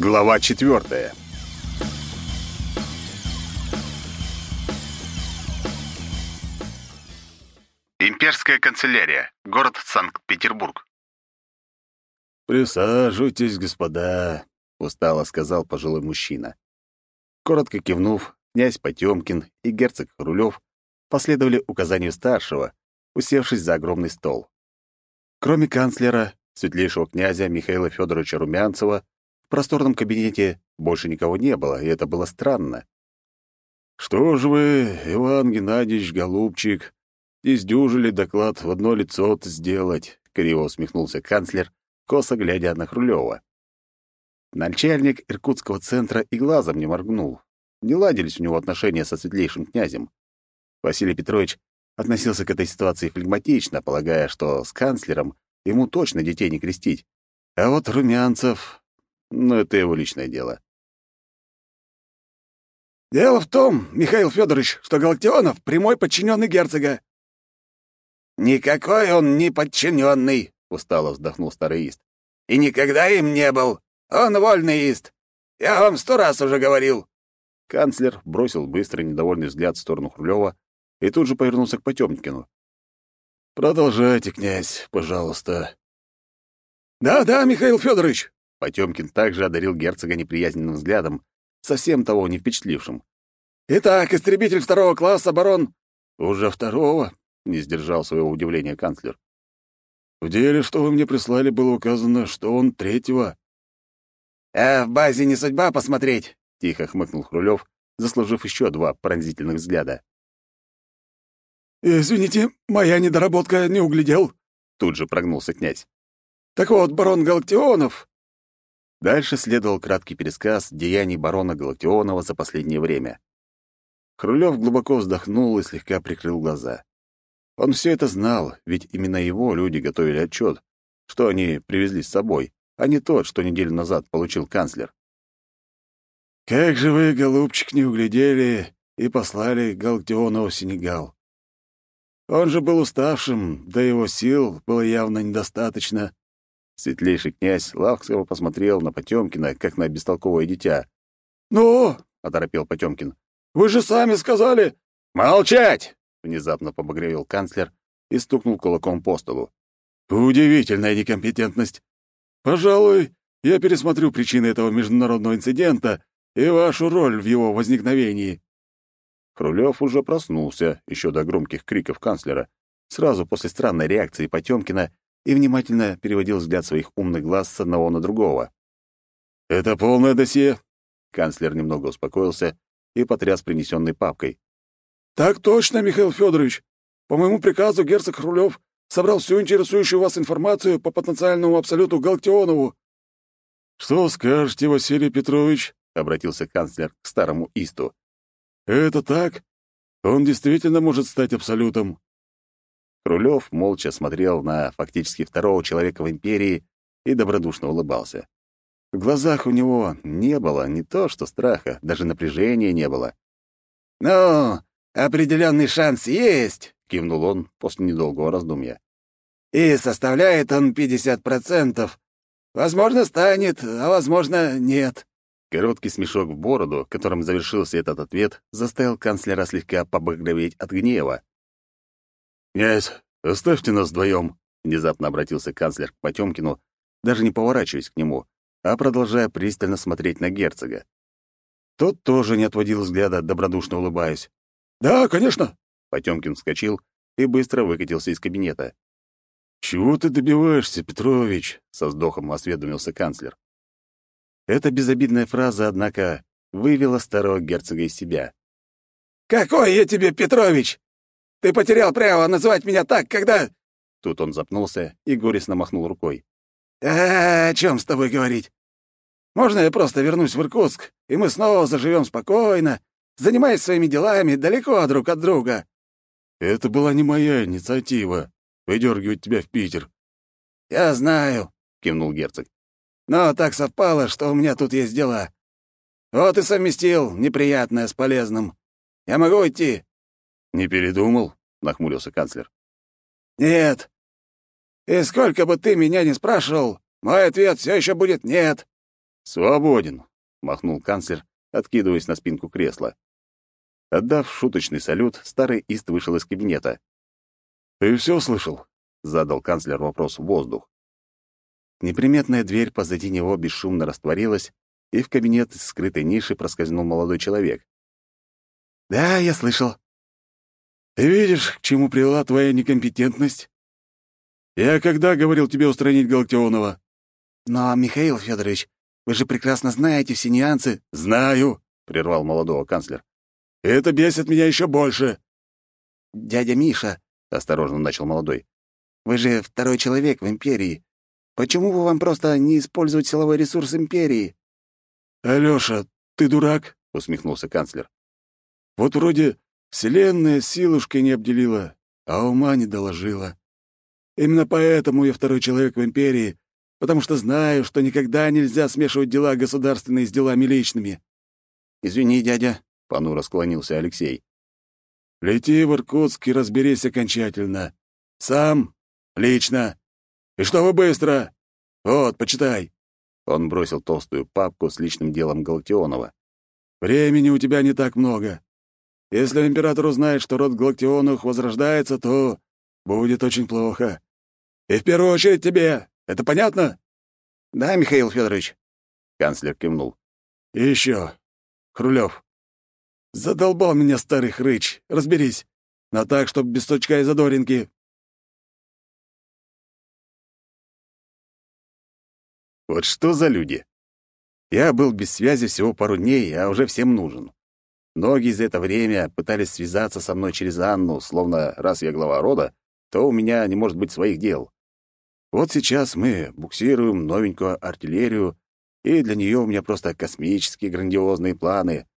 Глава четвертая. Имперская канцелярия. Город Санкт-Петербург. «Присаживайтесь, господа», — устало сказал пожилой мужчина. Коротко кивнув, князь Потемкин и герцог Рулев последовали указанию старшего, усевшись за огромный стол. Кроме канцлера, светлейшего князя Михаила Федоровича Румянцева, в просторном кабинете больше никого не было, и это было странно. «Что ж вы, Иван Геннадьевич, голубчик, издюжили доклад в одно лицо сделать?» — криво усмехнулся канцлер, косо глядя на Хрулева. Начальник Иркутского центра и глазом не моргнул. Не ладились у него отношения со светлейшим князем. Василий Петрович относился к этой ситуации флегматично, полагая, что с канцлером ему точно детей не крестить. А вот Румянцев... Ну, это его личное дело. «Дело в том, Михаил Федорович, что Галактионов — прямой подчиненный герцога». «Никакой он не подчиненный», — устало вздохнул старый ист. «И никогда им не был. Он вольный ист. Я вам сто раз уже говорил». Канцлер бросил быстрый недовольный взгляд в сторону Хрулева и тут же повернулся к Потёмкину. «Продолжайте, князь, пожалуйста». «Да-да, Михаил Федорович!» Потёмкин также одарил герцога неприязненным взглядом, совсем того не впечатлившим. «Итак, истребитель второго класса, барон...» «Уже второго?» — не сдержал своего удивления канцлер. «В деле, что вы мне прислали, было указано, что он третьего». «А в базе не судьба посмотреть?» — тихо хмыкнул Хрулев, заслужив еще два пронзительных взгляда. «Извините, моя недоработка не углядел», — тут же прогнулся князь. «Так вот, барон Галактионов...» Дальше следовал краткий пересказ деяний барона Галактионова за последнее время. Хрулев глубоко вздохнул и слегка прикрыл глаза. Он все это знал, ведь именно его люди готовили отчет, что они привезли с собой, а не тот, что неделю назад получил канцлер. «Как же вы, голубчик, не углядели и послали Галактионова в Сенегал?» Он же был уставшим, да его сил было явно недостаточно. Светлейший князь ласково посмотрел на Потёмкина, как на бестолковое дитя. «Ну?» — оторопел Потёмкин. «Вы же сами сказали...» «Молчать!» — внезапно побагровел канцлер и стукнул кулаком по столу. «Удивительная некомпетентность. Пожалуй, я пересмотрю причины этого международного инцидента и вашу роль в его возникновении». Хрулев уже проснулся, еще до громких криков канцлера, сразу после странной реакции Потемкина и внимательно переводил взгляд своих умных глаз с одного на другого. «Это полное досье?» Канцлер немного успокоился и потряс принесенной папкой. «Так точно, Михаил Федорович. По моему приказу герцог Хрулев собрал всю интересующую вас информацию по потенциальному абсолюту Галактионову». «Что скажете, Василий Петрович?» — обратился канцлер к старому Исту. «Это так? Он действительно может стать абсолютом?» Рулев молча смотрел на фактически второго человека в империи и добродушно улыбался. В глазах у него не было не то что страха, даже напряжения не было. «Ну, определенный шанс есть», — кивнул он после недолгого раздумья. «И составляет он 50%. Возможно, станет, а возможно, нет». Короткий смешок в бороду, которым завершился этот ответ, заставил канцлера слегка побагроветь от гнева. «Князь, оставьте нас вдвоем», — внезапно обратился канцлер к Потемкину, даже не поворачиваясь к нему, а продолжая пристально смотреть на герцога. Тот тоже не отводил взгляда, добродушно улыбаясь. «Да, конечно!» Потемкин вскочил и быстро выкатился из кабинета. «Чего ты добиваешься, Петрович?» — со вздохом осведомился канцлер. Эта безобидная фраза, однако, вывела старого герцога из себя. «Какой я тебе, Петрович? Ты потерял право называть меня так, когда...» Тут он запнулся и горестно махнул рукой. «А, о чем с тобой говорить? Можно я просто вернусь в Иркутск, и мы снова заживем спокойно, занимаясь своими делами далеко друг от друга?» «Это была не моя инициатива — выдергивать тебя в Питер». «Я знаю», — кивнул герцог. Но так совпало, что у меня тут есть дела. Вот и совместил неприятное с полезным. Я могу идти?» «Не передумал?» — нахмурился канцлер. «Свободен», — махнул канцлер, откидываясь на спинку кресла. Отдав шуточный салют, старый Ист вышел из кабинета. «Ты все слышал?» — задал канцлер вопрос в воздух. Неприметная дверь позади него бесшумно растворилась, и в кабинет из скрытой ниши проскользнул молодой человек. «Да, я слышал». «Ты видишь, к чему привела твоя некомпетентность? Я когда говорил тебе устранить Галактионова?» «Но, Михаил Федорович, вы же прекрасно знаете все нюансы». «Знаю», — прервал молодого канцлер. «Это бесит меня еще больше». «Дядя Миша», — осторожно начал молодой, — «вы же второй человек в Империи. Почему бы вам просто не использовать силовой ресурс Империи?» «Алёша, ты дурак?» — усмехнулся канцлер. «Вот вроде Вселенная силушкой не обделила, а ума не доложила. Именно поэтому я второй человек в Империи, потому что знаю, что никогда нельзя смешивать дела государственные с делами личными». «Извини, дядя», — понуро склонился Алексей. «Лети в Иркутск и разберись окончательно. Сам, лично. И чтобы быстро. Вот, почитай». Он бросил толстую папку с личным делом Галактионова. «Времени у тебя не так много. Если император узнает, что род Галактионовых возрождается, то будет очень плохо. И в первую очередь тебе. Это понятно?» «Да, Михаил Федорович», — канцлер кивнул. «И еще, Хрулев, задолбал меня старый хрыч. Разберись. Но так, чтобы без точка и задоринки. Вот что за люди? Я был без связи всего пару дней, а уже всем нужен. Многие за это время пытались связаться со мной через Анну, словно раз я глава рода, то у меня не может быть своих дел. Вот сейчас мы буксируем новенькую артиллерию, и для нее у меня просто космические грандиозные планы.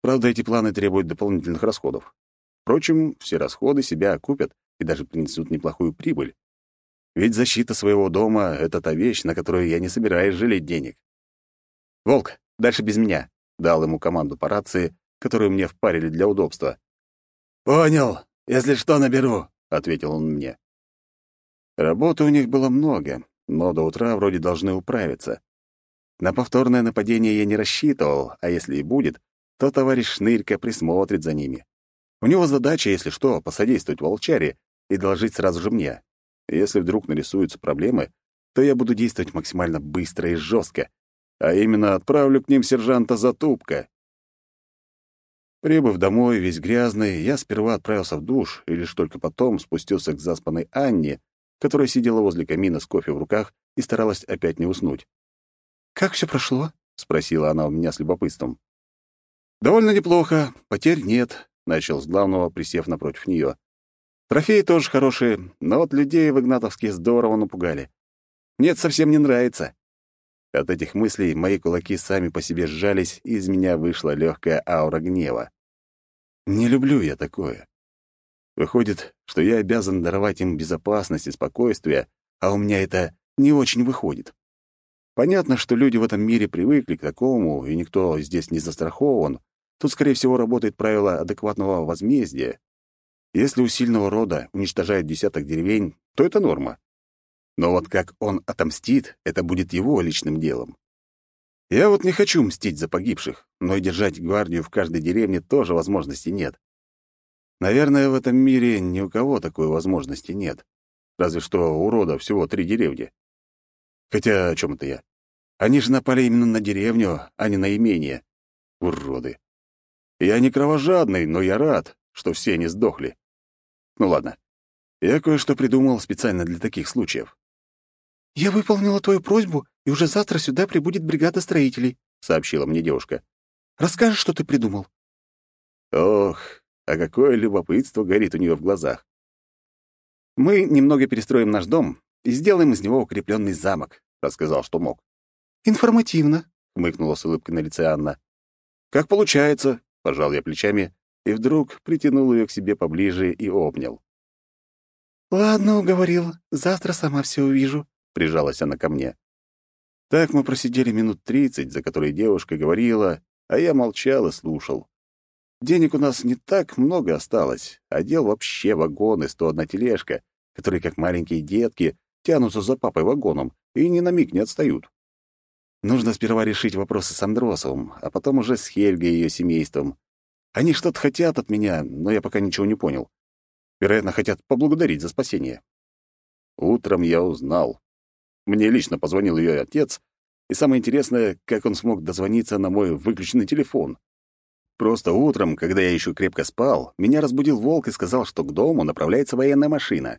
Правда, эти планы требуют дополнительных расходов. Впрочем, все расходы себя окупят и даже принесут неплохую прибыль. Ведь защита своего дома — это та вещь, на которую я не собираюсь жалеть денег. «Волк, дальше без меня», — дал ему команду по рации, которую мне впарили для удобства. «Понял. Если что, наберу», — ответил он мне. Работы у них было много, но до утра вроде должны управиться. На повторное нападение я не рассчитывал, а если и будет, то товарищ Шнырька присмотрит за ними. У него задача, если что, посодействовать волчаре и доложить сразу же мне. Если вдруг нарисуются проблемы, то я буду действовать максимально быстро и жестко, а именно отправлю к ним сержанта Затупка. Прибыв домой, весь грязный, я сперва отправился в душ и лишь только потом спустился к заспанной Анне, которая сидела возле камина с кофе в руках и старалась опять не уснуть. «Как все прошло?» — спросила она у меня с любопытством. «Довольно неплохо, потерь нет», — начал с главного, присев напротив нее. Трофеи тоже хорошие, но вот людей в Игнатовске здорово напугали. Нет, совсем не нравится. От этих мыслей мои кулаки сами по себе сжались, и из меня вышла легкая аура гнева. Не люблю я такое. Выходит, что я обязан даровать им безопасность и спокойствие, а у меня это не очень выходит. Понятно, что люди в этом мире привыкли к такому, и никто здесь не застрахован. Тут, скорее всего, работает правило адекватного возмездия. Если у сильного рода уничтожают десяток деревень, то это норма. Но вот как он отомстит, это будет его личным делом. Я вот не хочу мстить за погибших, но и держать гвардию в каждой деревне тоже возможности нет. Наверное, в этом мире ни у кого такой возможности нет. Разве что у всего три деревни. Хотя о чем это я? Они же напали именно на деревню, а не на имение. Уроды. Я не кровожадный, но я рад, что все они сдохли. Ну ладно. Я кое-что придумал специально для таких случаев. «Я выполнила твою просьбу, и уже завтра сюда прибудет бригада строителей», — сообщила мне девушка. «Расскажешь, что ты придумал?» Ох, а какое любопытство горит у нее в глазах. «Мы немного перестроим наш дом и сделаем из него укрепленный замок», — рассказал, что мог. «Информативно», — хмыкнула с улыбкой на лице Анна. «Как получается?» — пожал я плечами и вдруг притянул ее к себе поближе и обнял. «Ладно, уговорил. Завтра сама все увижу», — прижалась она ко мне. Так мы просидели минут тридцать, за которые девушка говорила, а я молчал и слушал. Денег у нас не так много осталось, а дел вообще вагон и сто одна тележка, которые, как маленькие детки, тянутся за папой вагоном и ни на миг не отстают. Нужно сперва решить вопросы с Андросовым, а потом уже с Хельгой и ее семейством. Они что-то хотят от меня, но я пока ничего не понял. Вероятно, хотят поблагодарить за спасение. Утром я узнал. Мне лично позвонил ее отец, и самое интересное, как он смог дозвониться на мой выключенный телефон. Просто утром, когда я еще крепко спал, меня разбудил волк и сказал, что к дому направляется военная машина.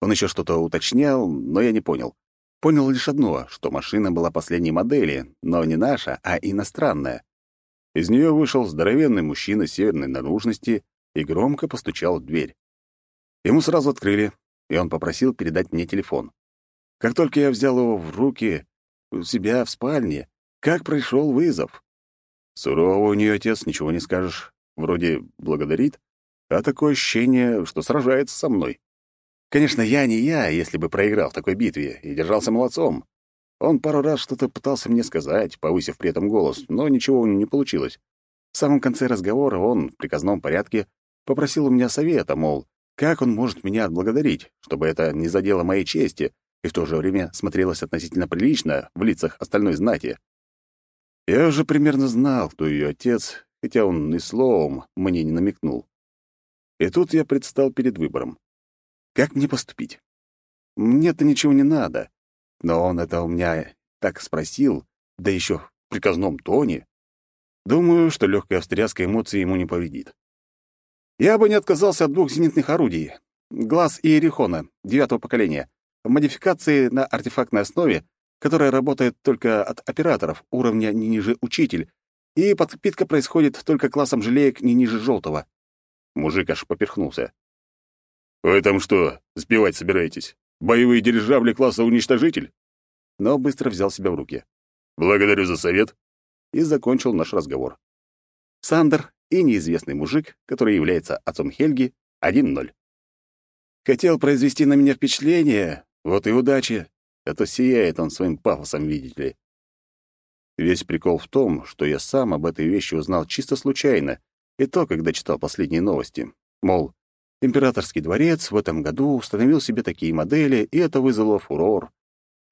Он еще что-то уточнял, но я не понял. Понял лишь одно, что машина была последней модели, но не наша, а иностранная. Из нее вышел здоровенный мужчина северной наружности и громко постучал в дверь. Ему сразу открыли, и он попросил передать мне телефон. Как только я взял его в руки, у себя в спальне, как пришел вызов. Сурово у нее отец, ничего не скажешь. Вроде благодарит, а такое ощущение, что сражается со мной. Конечно, я не я, если бы проиграл в такой битве, и держался молодцом. Он пару раз что-то пытался мне сказать, повысив при этом голос, но ничего у него не получилось. В самом конце разговора он, в приказном порядке, попросил у меня совета, мол, как он может меня отблагодарить, чтобы это не задело моей чести и в то же время смотрелось относительно прилично в лицах остальной знати. Я уже примерно знал, кто ее отец, хотя он и словом мне не намекнул. И тут я предстал перед выбором. Как мне поступить? Мне-то ничего не надо, но он это у меня так спросил, да еще в приказном тоне. Думаю, что легкая встряска эмоций ему не повредит. Я бы не отказался от двух зенитных орудий. Глаз Иерихона, девятого поколения, модификации на артефактной основе, которая работает только от операторов, уровня не ниже учитель, и подпитка происходит только классом желеек не ниже желтого. Мужик аж поперхнулся. «Вы там что, сбивать собираетесь? Боевые дирижабли класса уничтожитель?» Но быстро взял себя в руки. «Благодарю за совет». И закончил наш разговор. Сандер и неизвестный мужик, который является отцом Хельги, 1-0. Хотел произвести на меня впечатление, вот и удачи, а то сияет он своим пафосом, видите ли. Весь прикол в том, что я сам об этой вещи узнал чисто случайно, и то, когда читал последние новости. Мол, императорский дворец в этом году установил себе такие модели, и это вызвало фурор.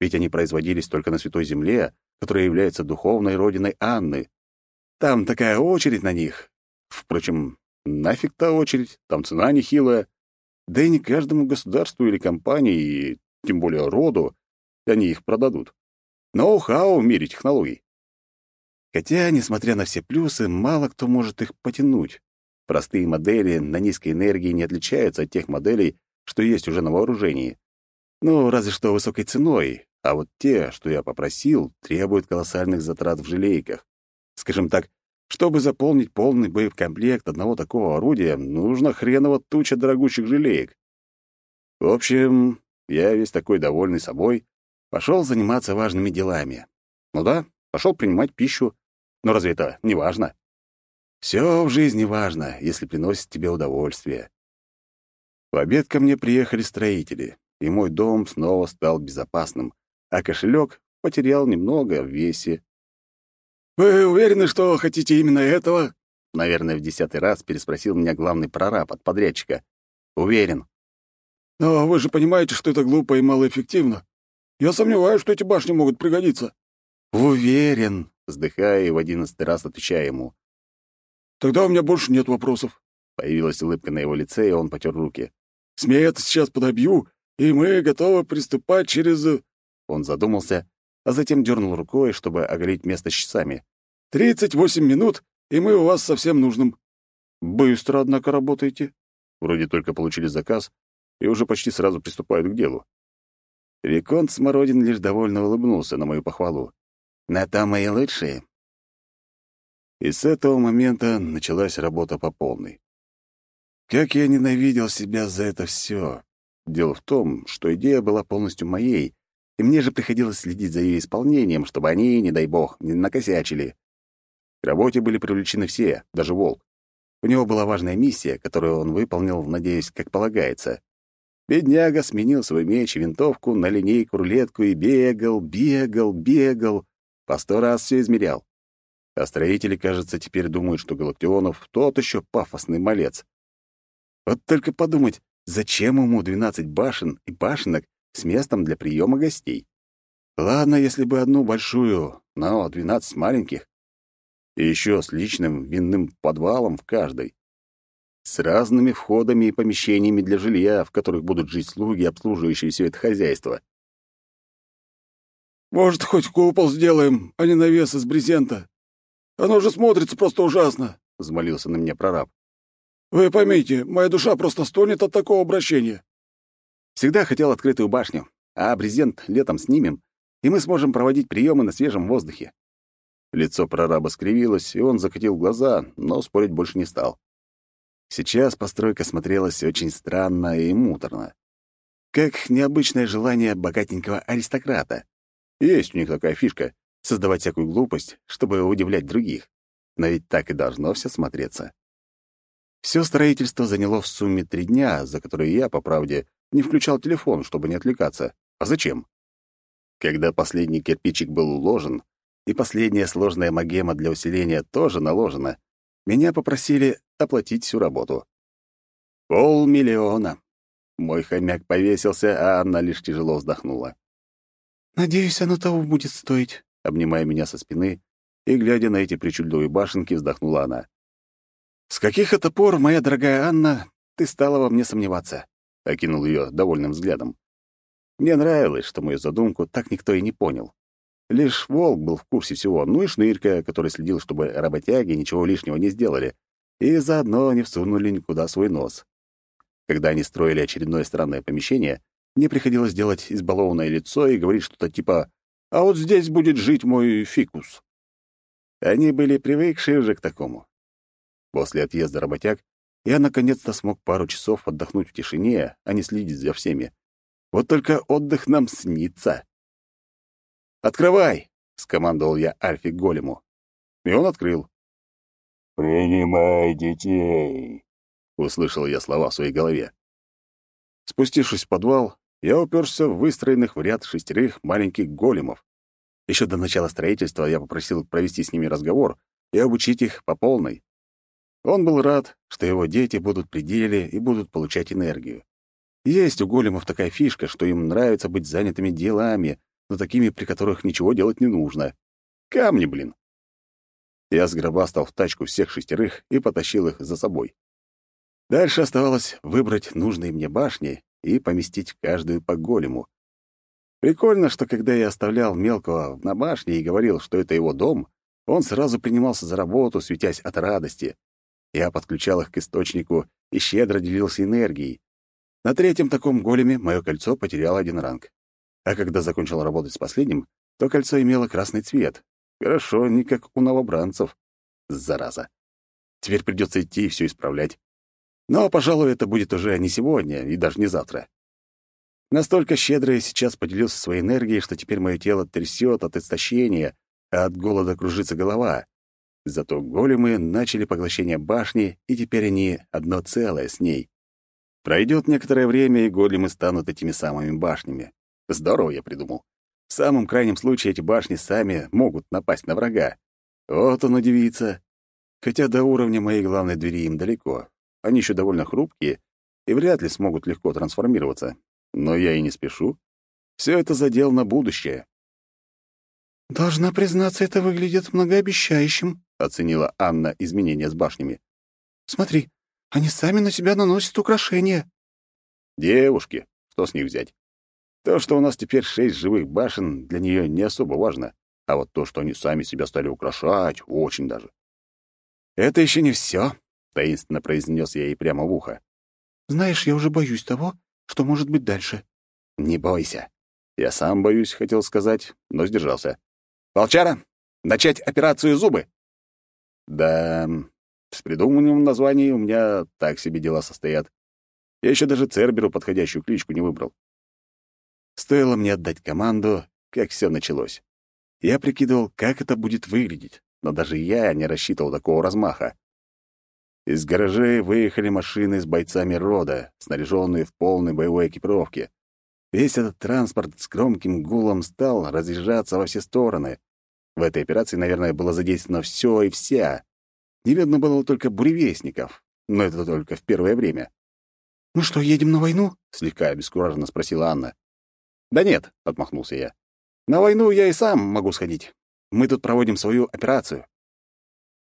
Ведь они производились только на Святой Земле, которая является духовной родиной Анны. Там такая очередь на них, Впрочем, нафиг та очередь, там цена нехилая. Да и не каждому государству или компании, тем более роду, они их продадут. Ноу-хау в мире технологий. Хотя, несмотря на все плюсы, мало кто может их потянуть. Простые модели на низкой энергии не отличаются от тех моделей, что есть уже на вооружении. Ну, разве что высокой ценой, а вот те, что я попросил, требуют колоссальных затрат в желейках. Скажем так, чтобы заполнить полный боекомплект одного такого орудия, нужно хреново туча дорогущих желеек. В общем, я весь такой довольный собой, пошел заниматься важными делами. Ну да, пошел принимать пищу. Но разве это не важно? Все в жизни важно, если приносит тебе удовольствие. В обед ко мне приехали строители, и мой дом снова стал безопасным, а кошелек потерял немного в весе. «Вы уверены, что хотите именно этого?» Наверное, в десятый раз переспросил меня главный прораб от подрядчика. «Уверен». «Но вы же понимаете, что это глупо и малоэффективно. Я сомневаюсь, что эти башни могут пригодиться». «Уверен», — вздыхая и в одиннадцатый раз отвечая ему. «Тогда у меня больше нет вопросов». Появилась улыбка на его лице, и он потер руки. «СМИ это сейчас подобью, и мы готовы приступать через...» Он задумался, а затем дернул рукой, чтобы оголить место с часами. «Тридцать восемь минут, и мы у вас совсем нужным». «Быстро, однако, работаете». Вроде только получили заказ и уже почти сразу приступают к делу. Виконт Смородин лишь довольно улыбнулся на мою похвалу. «На то мои лучшие». И с этого момента началась работа по полной. Как я ненавидел себя за это все. Дело в том, что идея была полностью моей, и мне же приходилось следить за ее исполнением, чтобы они, не дай бог, не накосячили. К работе были привлечены все, даже Волк. У него была важная миссия, которую он выполнил, надеюсь, как полагается. Бедняга сменил свой меч и винтовку на линейку-рулетку и бегал, бегал, бегал. По сто раз все измерял. А строители, кажется, теперь думают, что Галактионов тот еще пафосный малец. Вот только подумать, зачем ему 12 башен и башенок, с местом для приема гостей. Ладно, если бы одну большую, но двенадцать маленьких. И еще с личным винным подвалом в каждой. С разными входами и помещениями для жилья, в которых будут жить слуги, обслуживающие все это хозяйство. «Может, хоть купол сделаем, а не навес из брезента? Оно же смотрится просто ужасно», — взмолился на меня прораб. «Вы поймите, моя душа просто стонет от такого обращения». Всегда хотел открытую башню, а брезент летом снимем, и мы сможем проводить приемы на свежем воздухе. Лицо прораба скривилось, и он закатил глаза, но спорить больше не стал. Сейчас постройка смотрелась очень странно и муторно. Как необычное желание богатенького аристократа. Есть у них такая фишка — создавать всякую глупость, чтобы удивлять других. Но ведь так и должно все смотреться. Все строительство заняло в сумме три дня, за которые я, по правде, не включал телефон, чтобы не отвлекаться. А зачем? Когда последний кирпичик был уложен, и последняя сложная магема для усиления тоже наложена, меня попросили оплатить всю работу. Полмиллиона. Мой хомяк повесился, а Анна лишь тяжело вздохнула. «Надеюсь, оно того будет стоить», — обнимая меня со спины и, глядя на эти причудливые башенки, вздохнула она. «С каких это пор, моя дорогая Анна, ты стала во мне сомневаться?» — окинул ее довольным взглядом. Мне нравилось, что мою задумку так никто и не понял. Лишь Волк был в курсе всего, ну и Шнырька, который следил, чтобы работяги ничего лишнего не сделали, и заодно не всунули никуда свой нос. Когда они строили очередное странное помещение, мне приходилось делать избалованное лицо и говорить что-то типа «А вот здесь будет жить мой фикус». Они были привыкшие уже к такому. После отъезда работяг я наконец-то смог пару часов отдохнуть в тишине, а не следить за всеми. Вот только отдых нам снится. «Открывай!» — скомандовал я Альфи Голему. И он открыл. «Принимай детей!» — услышал я слова в своей голове. Спустившись в подвал, я уперся в выстроенных в ряд шестерых маленьких големов. Еще до начала строительства я попросил провести с ними разговор и обучить их по полной. Он был рад, что его дети будут при деле и будут получать энергию. Есть у големов такая фишка, что им нравится быть занятыми делами, но такими, при которых ничего делать не нужно. Камни, блин. Я сгробастал в тачку всех шестерых и потащил их за собой. Дальше оставалось выбрать нужные мне башни и поместить каждую по голему. Прикольно, что когда я оставлял мелкого на башне и говорил, что это его дом, он сразу принимался за работу, светясь от радости. Я подключал их к источнику и щедро делился энергией. На третьем таком големе мое кольцо потеряло один ранг. А когда закончил работать с последним, то кольцо имело красный цвет. Хорошо, не как у новобранцев. Зараза. Теперь придется идти и все исправлять. Но, пожалуй, это будет уже не сегодня и даже не завтра. Настолько щедро я сейчас поделился своей энергией, что теперь мое тело трясет от истощения, а от голода кружится голова. Зато големы начали поглощение башни, и теперь они одно целое с ней. Пройдет некоторое время, и големы станут этими самыми башнями. Здорово я придумал. В самом крайнем случае эти башни сами могут напасть на врага. Вот он удивится. Хотя до уровня моей главной двери им далеко. Они еще довольно хрупкие и вряд ли смогут легко трансформироваться. Но я и не спешу. Все это задел на будущее. «Должна признаться, это выглядит многообещающим», — оценила Анна изменения с башнями. «Смотри, они сами на себя наносят украшения». «Девушки, что с них взять? То, что у нас теперь шесть живых башен, для нее не особо важно, а вот то, что они сами себя стали украшать, очень даже. «Это еще не все», — таинственно произнес я ей прямо в ухо. «Знаешь, я уже боюсь того, что может быть дальше». «Не бойся». Я сам боюсь, хотел сказать, но сдержался. «Волчара, начать операцию «Зубы». Да, с придумыванием названий у меня так себе дела состоят. Я еще даже Церберу подходящую кличку не выбрал. Стоило мне отдать команду, как все началось. Я прикидывал, как это будет выглядеть, но даже я не рассчитывал такого размаха. Из гаражей выехали машины с бойцами рода, снаряженные в полной боевой экипировке. Весь этот транспорт с громким гулом стал разъезжаться во все стороны. В этой операции, наверное, было задействовано все и вся. Не видно было только буревестников, но это только в первое время. «Ну что, едем на войну?» — слегка обескураженно спросила Анна. «Да нет», — отмахнулся я. На войну я и сам могу сходить. Мы тут проводим свою операцию».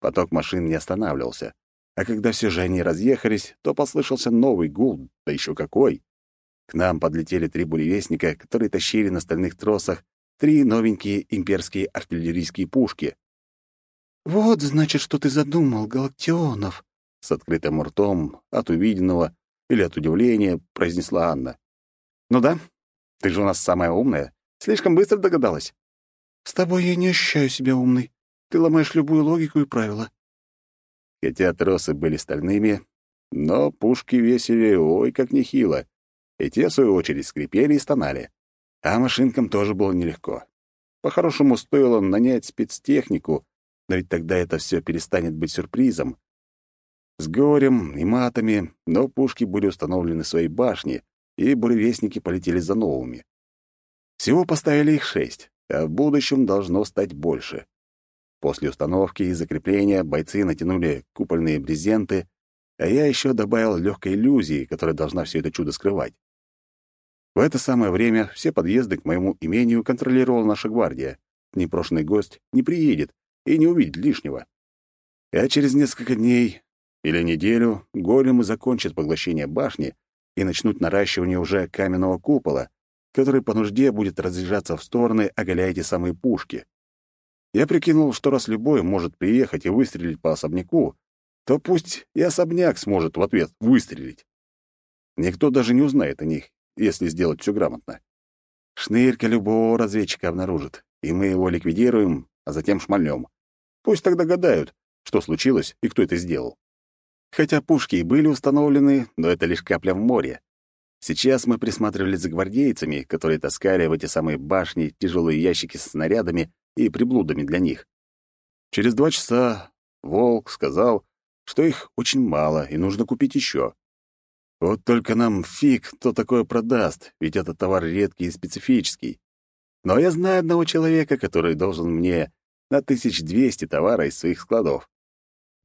Поток машин не останавливался, а когда все же они разъехались, то послышался новый гул, да еще какой. К нам подлетели три буревестника, которые тащили на стальных тросах три новенькие имперские артиллерийские пушки. «Вот, значит, что ты задумал, Галактионов!» С открытым ртом от увиденного или от удивления произнесла Анна. «Ну да, ты же у нас самая умная. Слишком быстро догадалась». «С тобой я не ощущаю себя умной. Ты ломаешь любую логику и правила». Хотя тросы были стальными, но пушки весили ой как нехило, и те, в свою очередь, скрипели и стонали. А машинкам тоже было нелегко. По-хорошему, стоило нанять спецтехнику, но ведь тогда это все перестанет быть сюрпризом. С горем и матами, но пушки были установлены в своей башне, и буревестники полетели за новыми. Всего поставили их шесть, а в будущем должно стать больше. После установки и закрепления бойцы натянули купольные брезенты, а я еще добавил легкой иллюзии, которая должна все это чудо скрывать. В это самое время все подъезды к моему имению контролировала наша гвардия. Непрошенный гость не приедет и не увидит лишнего. А через несколько дней или неделю големы закончат поглощение башни и начнут наращивание уже каменного купола, который по нужде будет разъезжаться в стороны, оголяя эти самые пушки. Я прикинул, что раз любой может приехать и выстрелить по особняку, то пусть и особняк сможет в ответ выстрелить. Никто даже не узнает о них, если сделать все грамотно. Шнырька любого разведчика обнаружит, и мы его ликвидируем, а затем шмальнем. Пусть тогда гадают, что случилось и кто это сделал. Хотя пушки и были установлены, но это лишь капля в море. Сейчас мы присматривали за гвардейцами, которые таскали в эти самые башни тяжелые ящики с снарядами и приблудами для них. Через два часа Волк сказал, что их очень мало и нужно купить еще. Вот только нам фиг кто такое продаст, ведь этот товар редкий и специфический. Но я знаю одного человека, который должен мне на 1200 товара из своих складов.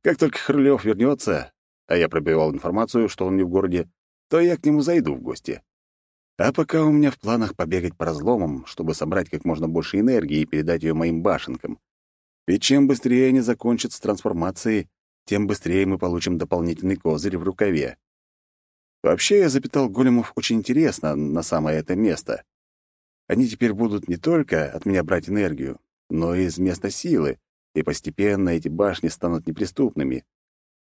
Как только Хрулев вернется, а я пробивал информацию, что он не в городе, то я к нему зайду в гости. А пока у меня в планах побегать по разломам, чтобы собрать как можно больше энергии и передать ее моим башенкам. Ведь чем быстрее они закончат с трансформацией, тем быстрее мы получим дополнительный козырь в рукаве. Вообще, я запитал големов очень интересно на самое это место. Они теперь будут не только от меня брать энергию, но и из места силы, и постепенно эти башни станут неприступными.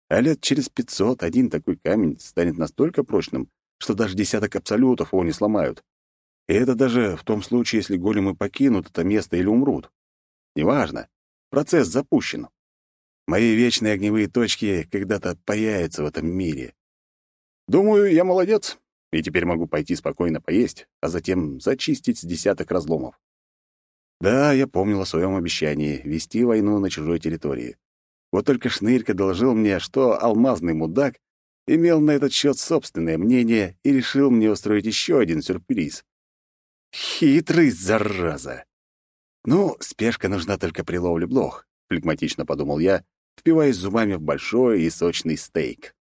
А лет через пятьсот один такой камень станет настолько прочным, что даже десяток абсолютов его не сломают. И это даже в том случае, если големы покинут это место или умрут. Неважно. Процесс запущен. Мои вечные огневые точки когда-то появятся в этом мире. Думаю, я молодец, и теперь могу пойти спокойно поесть, а затем зачистить с десяток разломов. Да, я помнил о своем обещании вести войну на чужой территории. Вот только Шнырька доложил мне, что алмазный мудак имел на этот счет собственное мнение и решил мне устроить еще один сюрприз. Хитрый зараза! Ну, спешка нужна только при ловле блох, флегматично подумал я, впиваясь зубами в большой и сочный стейк.